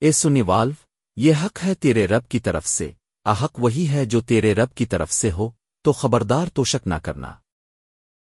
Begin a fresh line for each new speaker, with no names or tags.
اے سنی والو، یہ حق ہے تیرے رب کی طرف سے، احق وہی ہے جو تیرے رب کی طرف سے ہو، تو خبردار تو شک نہ کرنا۔